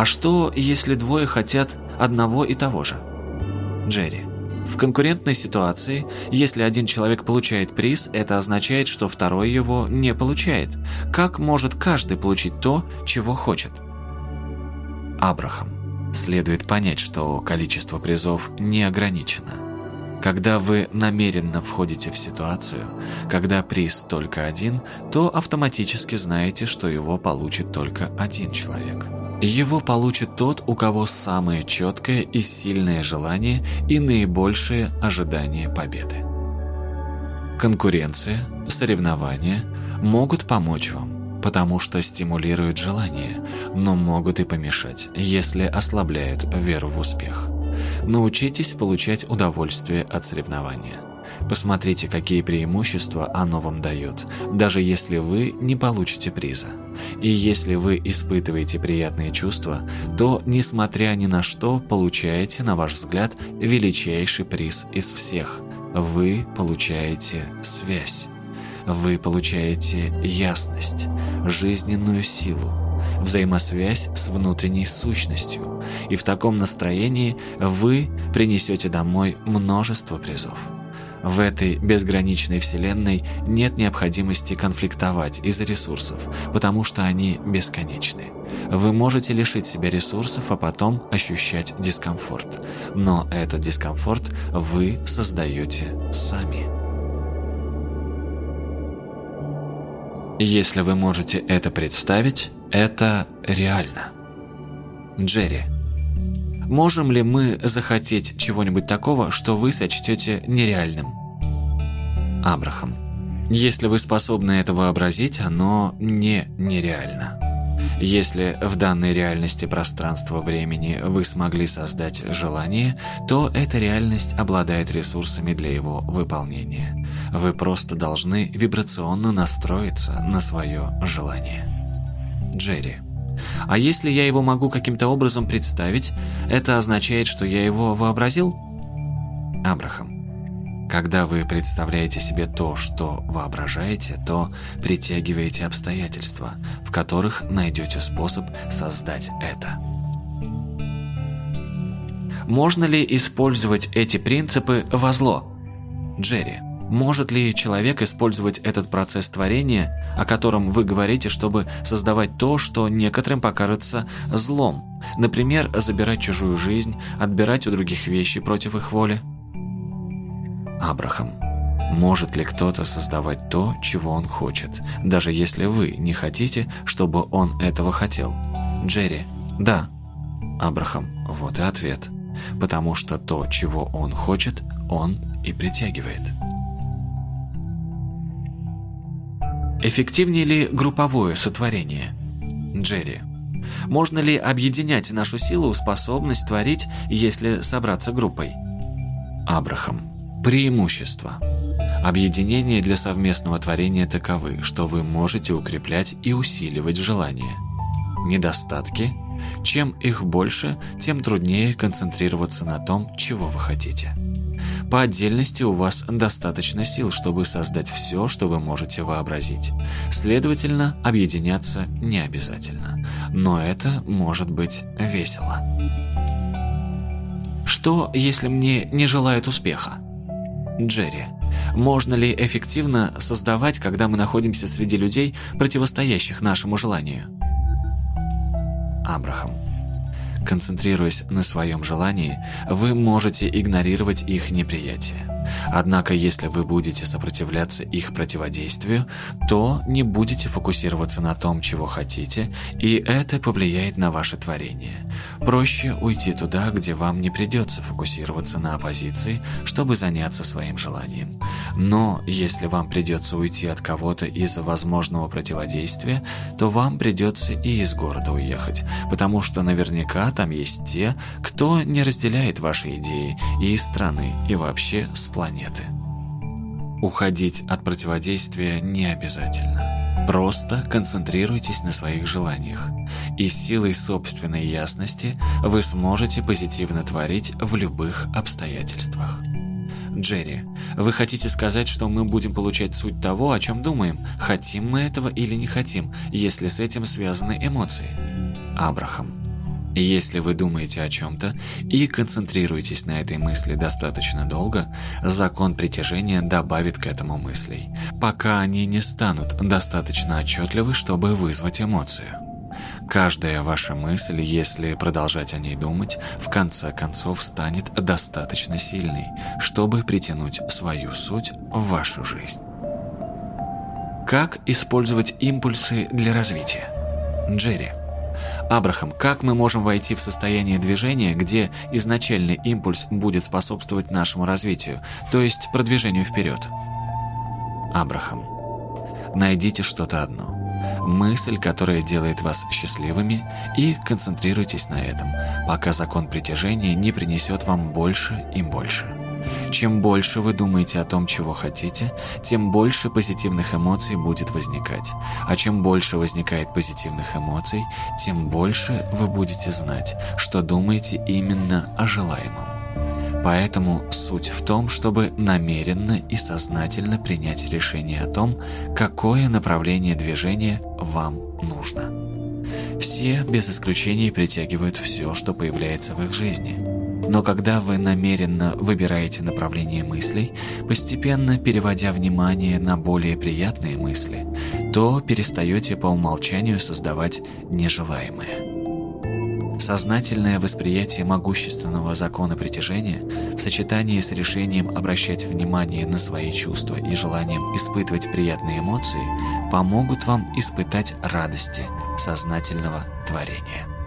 А что, если двое хотят одного и того же? Джерри. В конкурентной ситуации, если один человек получает приз, это означает, что второй его не получает. Как может каждый получить то, чего хочет? Абрахам. Следует понять, что количество призов не ограничено. Когда вы намеренно входите в ситуацию, когда приз только один, то автоматически знаете, что его получит только один человек. Его получит тот, у кого самое четкое и сильное желание и наибольшие ожидания победы. Конкуренция, соревнования могут помочь вам, потому что стимулируют желание, но могут и помешать, если ослабляют веру в успех. Научитесь получать удовольствие от соревнования. Посмотрите, какие преимущества оно вам дает, даже если вы не получите приза. И если вы испытываете приятные чувства, то, несмотря ни на что, получаете, на ваш взгляд, величайший приз из всех. Вы получаете связь. Вы получаете ясность, жизненную силу, взаимосвязь с внутренней сущностью. И в таком настроении вы принесете домой множество призов. В этой безграничной вселенной нет необходимости конфликтовать из-за ресурсов, потому что они бесконечны. Вы можете лишить себя ресурсов, а потом ощущать дискомфорт. Но этот дискомфорт вы создаете сами. Если вы можете это представить, это реально. Джерри. Можем ли мы захотеть чего-нибудь такого, что вы сочтете нереальным? Абрахам. Если вы способны это вообразить, оно не нереально. Если в данной реальности пространства-времени вы смогли создать желание, то эта реальность обладает ресурсами для его выполнения. Вы просто должны вибрационно настроиться на свое желание. Джерри. А если я его могу каким-то образом представить, это означает, что я его вообразил? Абрахам. Когда вы представляете себе то, что воображаете, то притягиваете обстоятельства, в которых найдете способ создать это. Можно ли использовать эти принципы во зло? Джерри. Может ли человек использовать этот процесс творения, о котором вы говорите, чтобы создавать то, что некоторым покажется злом? Например, забирать чужую жизнь, отбирать у других вещи против их воли? Абрахам. Может ли кто-то создавать то, чего он хочет, даже если вы не хотите, чтобы он этого хотел? Джерри. Да. Абрахам. Вот и ответ. Потому что то, чего он хочет, он и притягивает. Эффективнее ли групповое сотворение? Джерри. Можно ли объединять нашу силу, способность творить, если собраться группой? Абрахам. Преимущества. Объединения для совместного творения таковы, что вы можете укреплять и усиливать желания. Недостатки. Чем их больше, тем труднее концентрироваться на том, чего вы хотите. По отдельности у вас достаточно сил, чтобы создать все, что вы можете вообразить. Следовательно, объединяться не обязательно. Но это может быть весело. Что, если мне не желают успеха? Джерри. Можно ли эффективно создавать, когда мы находимся среди людей, противостоящих нашему желанию? Абрахам. Концентрируясь на своем желании, вы можете игнорировать их неприятие. Однако, если вы будете сопротивляться их противодействию, то не будете фокусироваться на том, чего хотите, и это повлияет на ваше творение. Проще уйти туда, где вам не придется фокусироваться на оппозиции, чтобы заняться своим желанием. Но если вам придется уйти от кого-то из-за возможного противодействия, то вам придется и из города уехать, потому что наверняка там есть те, кто не разделяет ваши идеи и страны, и вообще с планеты. Уходить от противодействия не обязательно. Просто концентрируйтесь на своих желаниях. И силой собственной ясности вы сможете позитивно творить в любых обстоятельствах. Джерри, вы хотите сказать, что мы будем получать суть того, о чем думаем, хотим мы этого или не хотим, если с этим связаны эмоции? Абрахам. Если вы думаете о чем-то и концентрируетесь на этой мысли достаточно долго, закон притяжения добавит к этому мыслей, пока они не станут достаточно отчетливы, чтобы вызвать эмоцию. Каждая ваша мысль, если продолжать о ней думать, в конце концов станет достаточно сильной, чтобы притянуть свою суть в вашу жизнь. Как использовать импульсы для развития? Джерри. Абрахам, как мы можем войти в состояние движения, где изначальный импульс будет способствовать нашему развитию, то есть продвижению вперед? Абрахам. Найдите что-то одно. Мысль, которая делает вас счастливыми, и концентрируйтесь на этом, пока закон притяжения не принесет вам больше и больше. Чем больше вы думаете о том, чего хотите, тем больше позитивных эмоций будет возникать. А чем больше возникает позитивных эмоций, тем больше вы будете знать, что думаете именно о желаемом. Поэтому суть в том, чтобы намеренно и сознательно принять решение о том, какое направление движения вам нужно. Все без исключения притягивают все, что появляется в их жизни. Но когда вы намеренно выбираете направление мыслей, постепенно переводя внимание на более приятные мысли, то перестаете по умолчанию создавать нежелаемое. Сознательное восприятие могущественного закона притяжения в сочетании с решением обращать внимание на свои чувства и желанием испытывать приятные эмоции помогут вам испытать радости сознательного творения.